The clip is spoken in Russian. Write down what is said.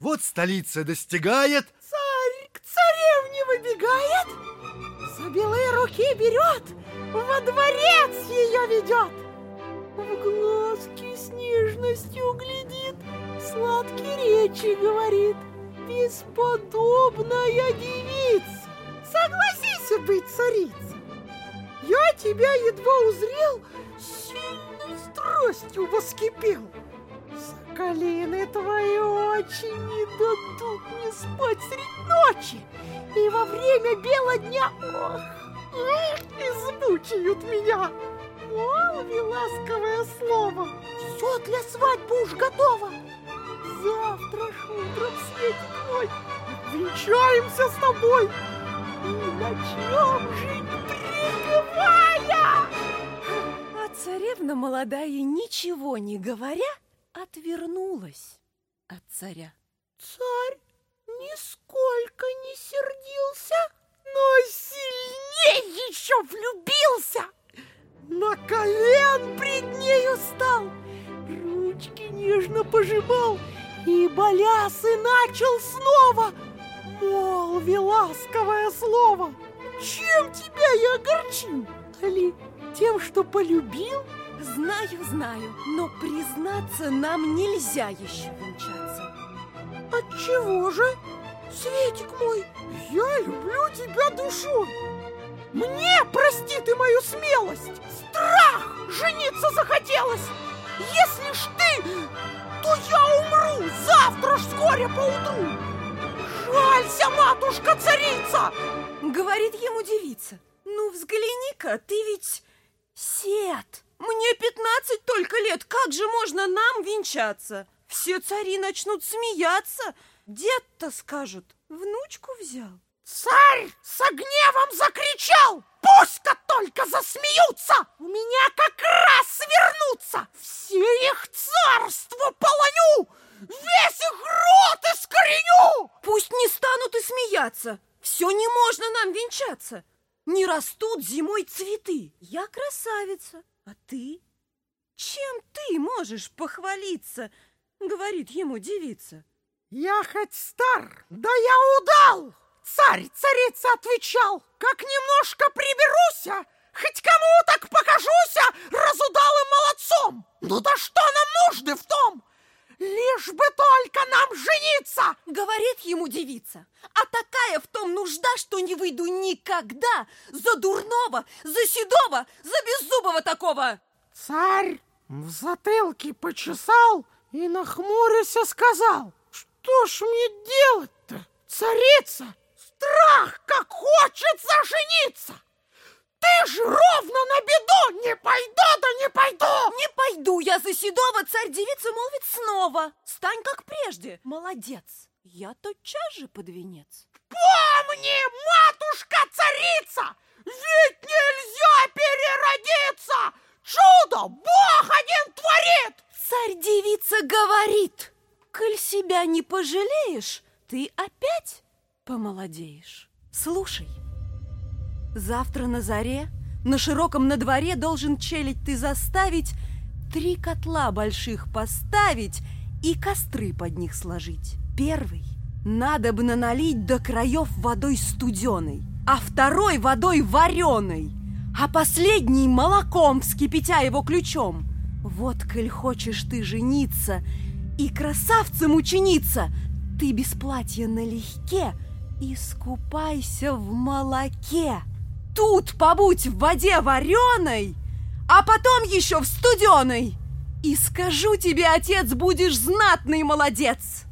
Вот столица достигает. Царь к царевне выбегает, за белые руки берет, во дворец ее ведет. В глазки с нежностью глядит, сладкие речи говорит. Бесподобная девица, согласись быть царицей. Я тебя едва узрел, сильной страстью воскипел. Соколины твои очи не дадут мне спать средь ночи, И во время бела дня, ох, ох, измучают меня. Молви ласковое слово, все для свадьбы уж готово. Завтра ж утром, Светик мой, венчаемся с тобой и начнем жить припевая. А царевна молодая, ничего не говоря, отвернулась от царя. Царь нисколько не сердился, но сильнее еще влюбился. На колен пред нею стал, ручки нежно пожимал и болясы начал снова. Молви ласковое слово, чем тебя я огорчил? Али тем, что полюбил? Знаю, знаю, но признаться нам нельзя еще венчаться. Отчего же? Светик мой, я люблю тебя душой. Мне, прости ты мою смелость, страх жениться захотелось. Если ж ты, то я умру завтра ж вскоре поутру. Жалься, матушка-царица! Говорит ему девица. Ну, взгляни-ка, ты ведь сед. Мне пятнадцать только лет, как же можно нам венчаться? Все цари начнут смеяться. Дед-то скажут, внучку взял. Царь со гневом закричал! Пусть-ка только засмеются! У меня как раз свернутся! Все их царство полоню! Весь их рот искореню! Пусть не станут и смеяться. Все не можно нам венчаться. Не растут зимой цветы. Я красавица, а ты? Чем ты можешь похвалиться? Говорит ему девица. Я хоть стар, да я удал! Царь царица отвечал, как немножко приберуся, хоть кому так покажуся разудалым молодцом. Ну да что нам нужды в том? Лишь бы только нам жениться! Говорит ему девица, а такая в том нужда, что не выйду никогда за дурного, за седого, за беззубого такого. Царь в затылке почесал и нахмурясь сказал, что ж мне делать-то, царица? Страх, как хочется жениться! Ты ж ровно на беду! Не пойду, да не пойду! Не пойду я за седого, царь-девица молвит снова. Стань как прежде, молодец. Я тотчас же под венец. Помни, матушка-царица, ведь нельзя переродиться! Чудо Бог один творит! Царь-девица говорит, коль себя не пожалеешь, ты опять помолодеешь. Слушай, завтра на заре на широком на дворе должен челядь ты заставить, три котла больших поставить и костры под них сложить. Первый надо бы налить до краев водой студеной, а второй водой вареной, а последний молоком, вскипятя его ключом. Вот, коль хочешь ты жениться и красавцем учениться, ты без платья налегке искупайся в молоке. Тут побудь в воде вареной, а потом еще в студеной. И скажу тебе, отец, будешь знатный молодец.